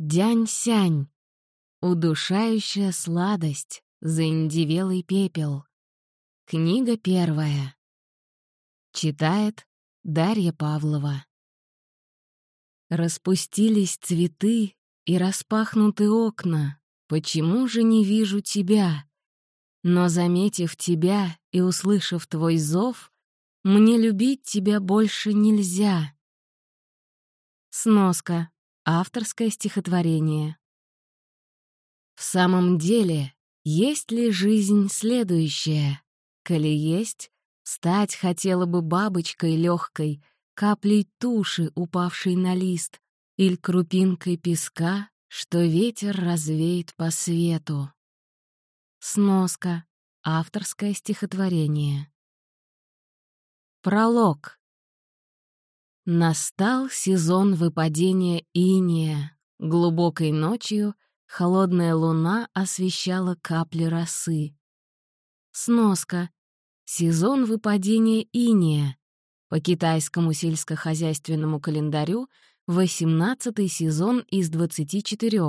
Дянь-сянь. Удушающая сладость, заиндивелый пепел. Книга первая. Читает Дарья Павлова. Распустились цветы и распахнуты окна. Почему же не вижу тебя? Но, заметив тебя и услышав твой зов, мне любить тебя больше нельзя. Сноска. Авторское стихотворение. В самом деле, есть ли жизнь следующая? Коли есть, стать хотела бы бабочкой легкой, каплей туши, упавшей на лист, или крупинкой песка, что ветер развеет по свету. Сноска. Авторское стихотворение. Пролог. Настал сезон выпадения иния. Глубокой ночью холодная луна освещала капли росы. Сноска. Сезон выпадения иния. По китайскому сельскохозяйственному календарю 18 сезон из 24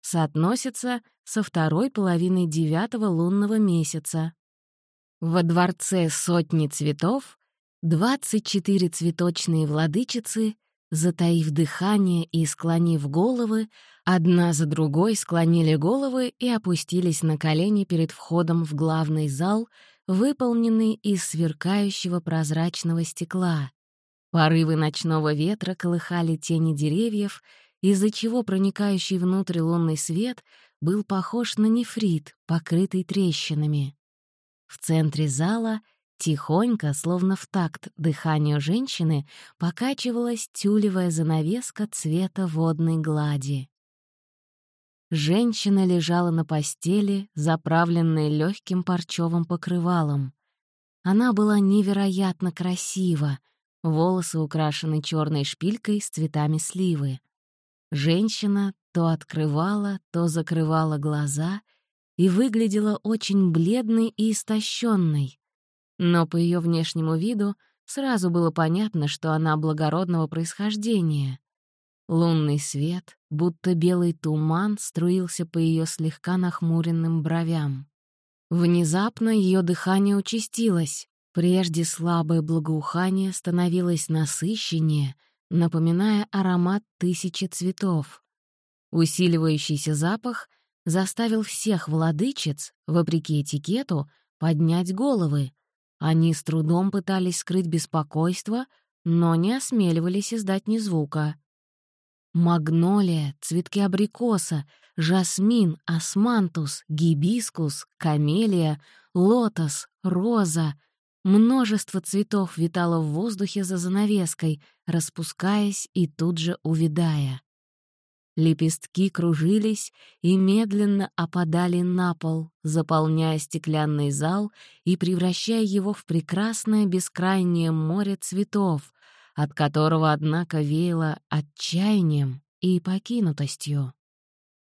соотносится со второй половиной девятого лунного месяца. Во дворце сотни цветов 24 цветочные владычицы, затаив дыхание и склонив головы, одна за другой склонили головы и опустились на колени перед входом в главный зал, выполненный из сверкающего прозрачного стекла. Порывы ночного ветра колыхали тени деревьев, из-за чего проникающий внутрь лунный свет был похож на нефрит, покрытый трещинами. В центре зала — Тихонько, словно в такт дыханию женщины, покачивалась тюлевая занавеска цвета водной глади. Женщина лежала на постели, заправленной легким парчевым покрывалом. Она была невероятно красива, волосы украшены черной шпилькой с цветами сливы. Женщина то открывала, то закрывала глаза и выглядела очень бледной и истощенной. Но по ее внешнему виду сразу было понятно, что она благородного происхождения. Лунный свет, будто белый туман, струился по ее слегка нахмуренным бровям. Внезапно ее дыхание участилось. Прежде слабое благоухание становилось насыщеннее, напоминая аромат тысячи цветов. Усиливающийся запах заставил всех владычиц, вопреки этикету, поднять головы, они с трудом пытались скрыть беспокойство, но не осмеливались издать ни звука. Магнолия, цветки абрикоса, жасмин, османтус, гибискус, камелия, лотос, роза. Множество цветов витало в воздухе за занавеской, распускаясь и тут же увядая. Лепестки кружились и медленно опадали на пол, заполняя стеклянный зал и превращая его в прекрасное бескрайнее море цветов, от которого, однако, веяло отчаянием и покинутостью.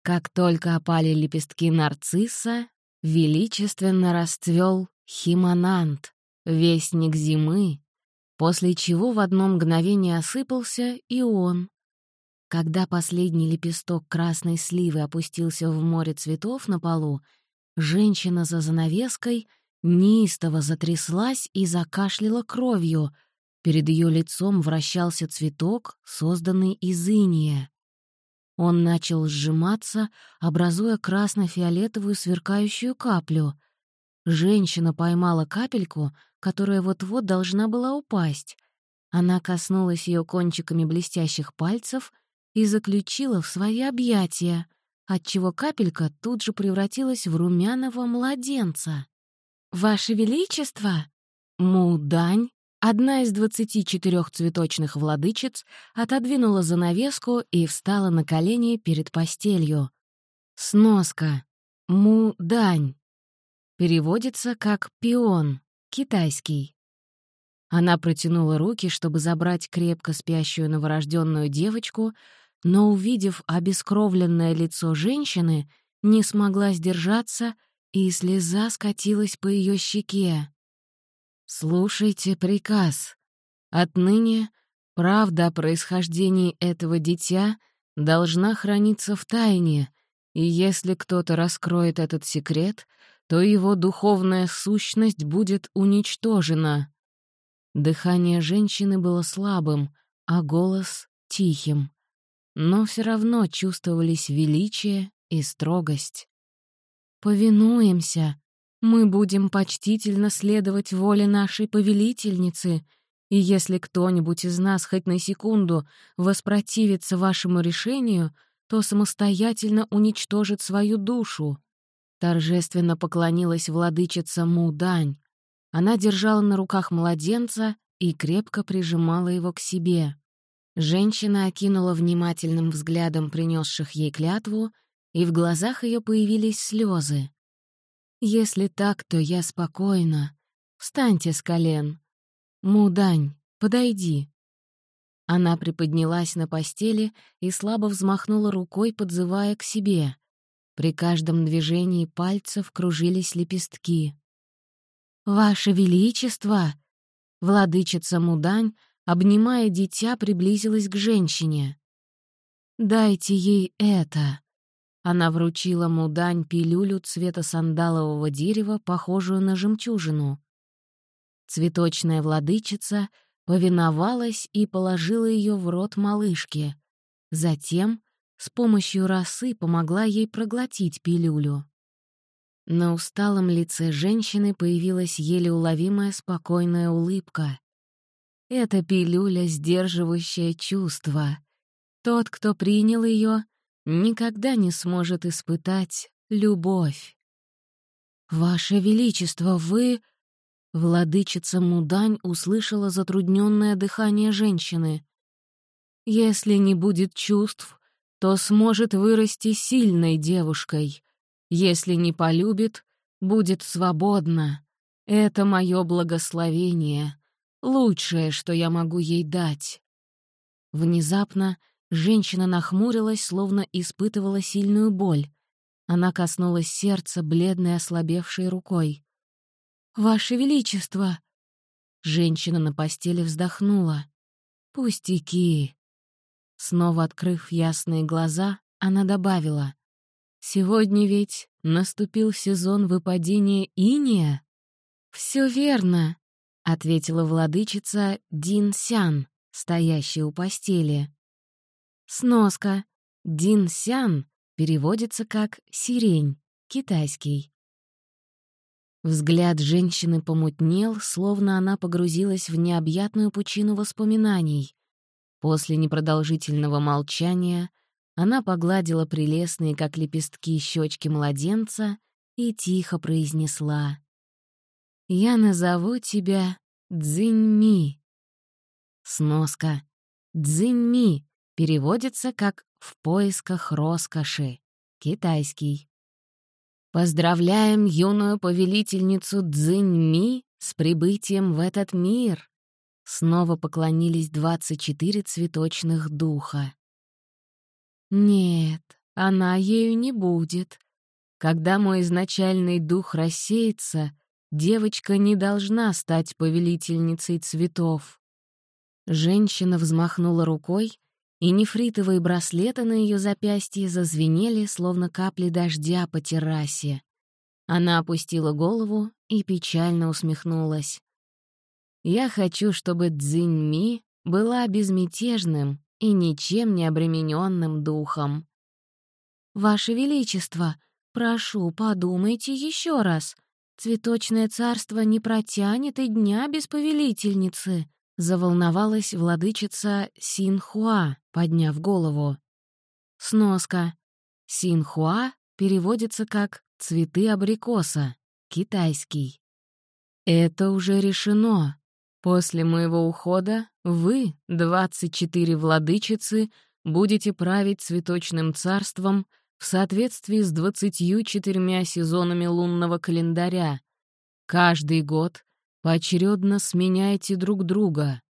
Как только опали лепестки нарцисса, величественно расцвел химонант, вестник зимы, после чего в одно мгновение осыпался и он, когда последний лепесток красной сливы опустился в море цветов на полу, женщина за занавеской неистово затряслась и закашляла кровью. Перед ее лицом вращался цветок, созданный из иния. Он начал сжиматься, образуя красно-фиолетовую сверкающую каплю. Женщина поймала капельку, которая вот-вот должна была упасть. Она коснулась ее кончиками блестящих пальцев — и заключила в свои объятия, отчего капелька тут же превратилась в румяного младенца. «Ваше Величество!» Мудань, одна из двадцати четырех цветочных владычиц, отодвинула занавеску и встала на колени перед постелью. Сноска. Мудань. Переводится как «пион», китайский. Она протянула руки, чтобы забрать крепко спящую новорожденную девочку, но, увидев обескровленное лицо женщины, не смогла сдержаться, и слеза скатилась по ее щеке. «Слушайте приказ. Отныне правда о происхождении этого дитя должна храниться в тайне, и если кто-то раскроет этот секрет, то его духовная сущность будет уничтожена. Дыхание женщины было слабым, а голос — тихим. Но все равно чувствовались величие и строгость. «Повинуемся. Мы будем почтительно следовать воле нашей повелительницы, и если кто-нибудь из нас хоть на секунду воспротивится вашему решению, то самостоятельно уничтожит свою душу». Торжественно поклонилась владычица Мудань. Она держала на руках младенца и крепко прижимала его к себе. Женщина окинула внимательным взглядом принесших ей клятву, и в глазах ее появились слезы. «Если так, то я спокойна. Встаньте с колен. Мудань, подойди». Она приподнялась на постели и слабо взмахнула рукой, подзывая к себе. При каждом движении пальцев кружились лепестки. «Ваше Величество!» Владычица Мудань, обнимая дитя, приблизилась к женщине. «Дайте ей это!» Она вручила Мудань пилюлю цвета сандалового дерева, похожую на жемчужину. Цветочная владычица повиновалась и положила ее в рот малышки. Затем с помощью росы помогла ей проглотить пилюлю. На усталом лице женщины появилась еле уловимая спокойная улыбка. Это пилюля, сдерживающая чувства. Тот, кто принял ее, никогда не сможет испытать любовь. «Ваше Величество, вы...» Владычица Мудань услышала затрудненное дыхание женщины. «Если не будет чувств, то сможет вырасти сильной девушкой. Если не полюбит, будет свободна. Это мое благословение, лучшее, что я могу ей дать». Внезапно женщина нахмурилась, словно испытывала сильную боль. Она коснулась сердца, бледной ослабевшей рукой. «Ваше Величество!» Женщина на постели вздохнула. «Пустяки!» Снова открыв ясные глаза, она добавила. Сегодня ведь наступил сезон выпадения иния. Все верно, ответила владычица Дин Сян, стоящая у постели. Сноска. Дин Сян переводится как «сирень», китайский. Взгляд женщины помутнел, словно она погрузилась в необъятную пучину воспоминаний. После непродолжительного молчания она погладила прелестные, как лепестки, щечки младенца и тихо произнесла. «Я назову тебя Цзиньми». Сноска. Цзиньми переводится как «в поисках роскоши», китайский. «Поздравляем юную повелительницу Цзиньми с прибытием в этот мир!» Снова поклонились двадцать четыре цветочных духа. Нет, она ею не будет. Когда мой изначальный дух рассеется, девочка не должна стать повелительницей цветов. Женщина взмахнула рукой, и нефритовые браслеты на ее запястье зазвенели, словно капли дождя по террасе. Она опустила голову и печально усмехнулась. «Я хочу, чтобы Цзиньми была безмятежным, и ничем не обремененным духом. «Ваше Величество, прошу, подумайте еще раз. Цветочное царство не протянет и дня без повелительницы», — заволновалась владычица Синхуа, подняв голову. Сноска. Синхуа переводится как «цветы абрикоса», китайский. «Это уже решено. После моего ухода вы, двадцать четыре владычицы, будете править цветочным царством в соответствии с двадцатью четырьмя сезонами лунного календаря. Каждый год поочередно сменяйте друг друга.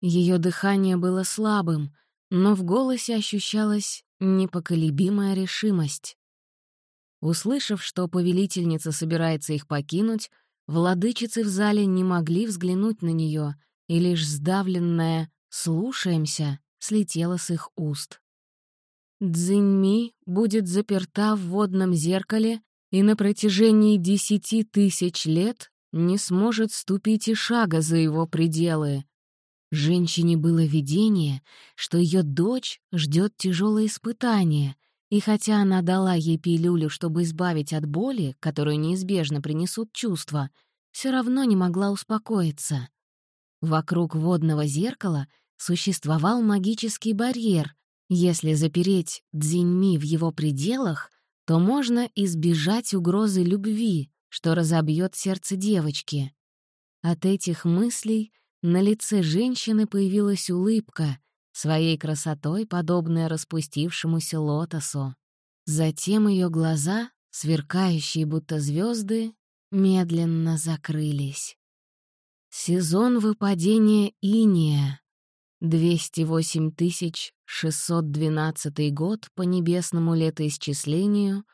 Ее дыхание было слабым, но в голосе ощущалась непоколебимая решимость. Услышав, что повелительница собирается их покинуть, владычицы в зале не могли взглянуть на нее — и лишь сдавленное «слушаемся» слетело с их уст. Цзиньми будет заперта в водном зеркале и на протяжении десяти тысяч лет не сможет ступить и шага за его пределы. Женщине было видение, что ее дочь ждет тяжелое испытание, и хотя она дала ей пилюлю, чтобы избавить от боли, которую неизбежно принесут чувства, все равно не могла успокоиться. Вокруг водного зеркала существовал магический барьер. Если запереть Дзиньми в его пределах, то можно избежать угрозы любви, что разобьет сердце девочки. От этих мыслей на лице женщины появилась улыбка, своей красотой подобная распустившемуся лотосу. Затем ее глаза, сверкающие будто звезды, медленно закрылись. Сезон выпадения иния. 208 612 год по небесному летоисчислению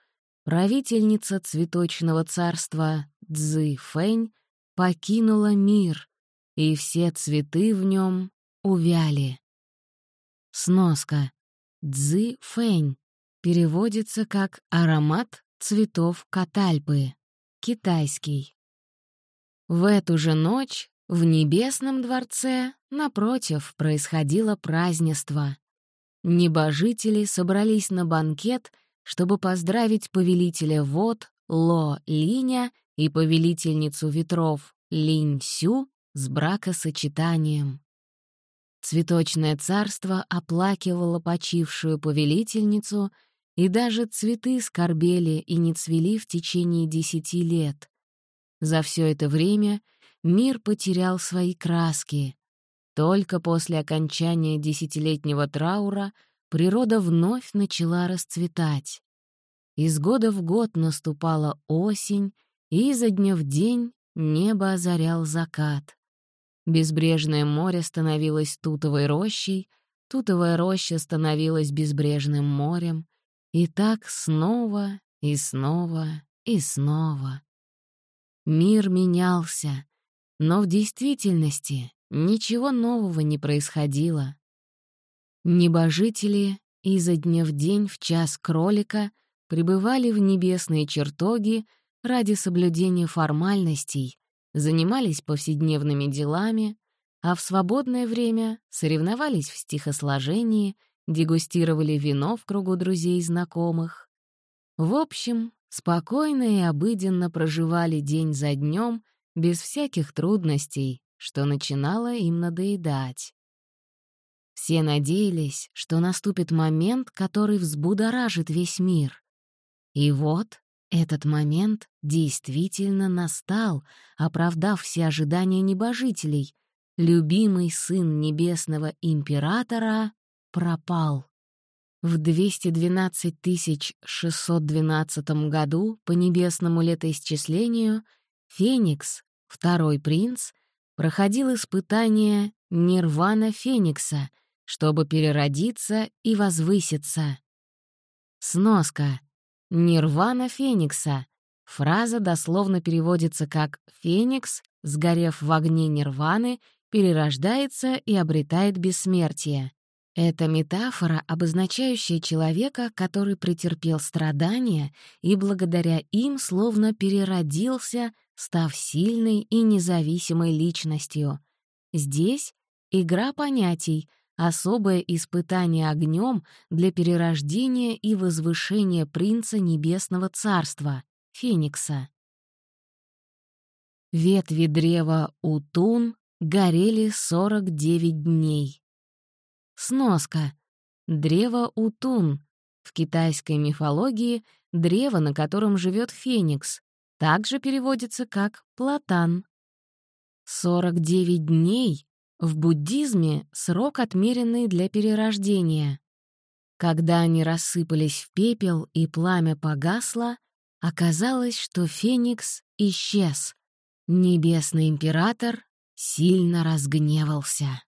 правительница цветочного царства Цзы Фэнь покинула мир, и все цветы в нем увяли. Сноска. Цзы Фэнь переводится как «аромат цветов катальпы», китайский. В эту же ночь в Небесном дворце, напротив, происходило празднество. Небожители собрались на банкет, чтобы поздравить повелителя вод Ло Линя и повелительницу ветров Линь Сю с бракосочетанием. Цветочное царство оплакивало почившую повелительницу, и даже цветы скорбели и не цвели в течение десяти лет. За все это время мир потерял свои краски. Только после окончания десятилетнего траура природа вновь начала расцветать. Из года в год наступала осень, и изо дня в день небо озарял закат. Безбрежное море становилось тутовой рощей, тутовая роща становилась безбрежным морем, и так снова и снова и снова. Мир менялся, но в действительности ничего нового не происходило. Небожители изо дня в день в час кролика пребывали в небесные чертоги ради соблюдения формальностей, занимались повседневными делами, а в свободное время соревновались в стихосложении, дегустировали вино в кругу друзей и знакомых. В общем, спокойно и обыденно проживали день за днем без всяких трудностей, что начинало им надоедать. Все надеялись, что наступит момент, который взбудоражит весь мир. И вот этот момент действительно настал, оправдав все ожидания небожителей. Любимый сын небесного императора пропал. В 212 612 году по небесному летоисчислению Феникс, второй принц, проходил испытание Нирвана Феникса, чтобы переродиться и возвыситься. Сноска — Нирвана Феникса. Фраза дословно переводится как «Феникс, сгорев в огне нирваны, перерождается и обретает бессмертие». Это метафора, обозначающая человека, который претерпел страдания и благодаря им словно переродился, став сильной и независимой личностью. Здесь игра понятий — особое испытание огнем для перерождения и возвышения принца Небесного Царства, Феникса. Ветви древа Утун горели 49 дней. Сноска. Древо Утун. В китайской мифологии — древо, на котором живет Феникс. Также переводится как «платан». 49 дней в буддизме срок, отмеренный для перерождения. Когда они рассыпались в пепел и пламя погасло, оказалось, что Феникс исчез. Небесный император сильно разгневался.